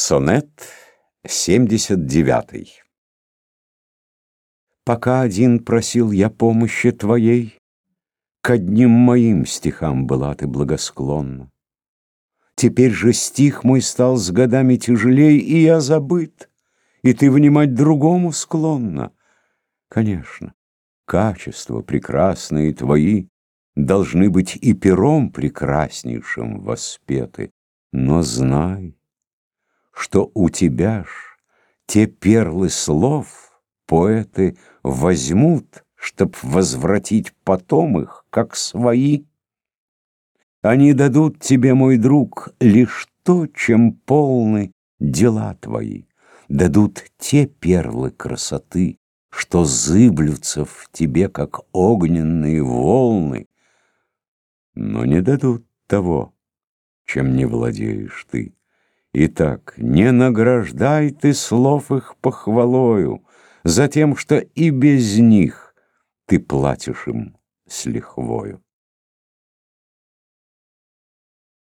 Сонет 79 Пока один просил я помощи твоей, К одним моим стихам была ты благосклонна. Теперь же стих мой стал с годами тяжелей, И я забыт, и ты внимать другому склонна. Конечно, качества прекрасные твои Должны быть и пером прекраснейшим воспеты, Но знай, что у тебя ж те перлы слов поэты возьмут, чтоб возвратить потом их, как свои. Они дадут тебе, мой друг, лишь то, чем полны дела твои, дадут те перлы красоты, что зыблются в тебе, как огненные волны, но не дадут того, чем не владеешь ты. Итак, не награждай ты слов их похвалою, За тем, что и без них ты платишь им с лихвою.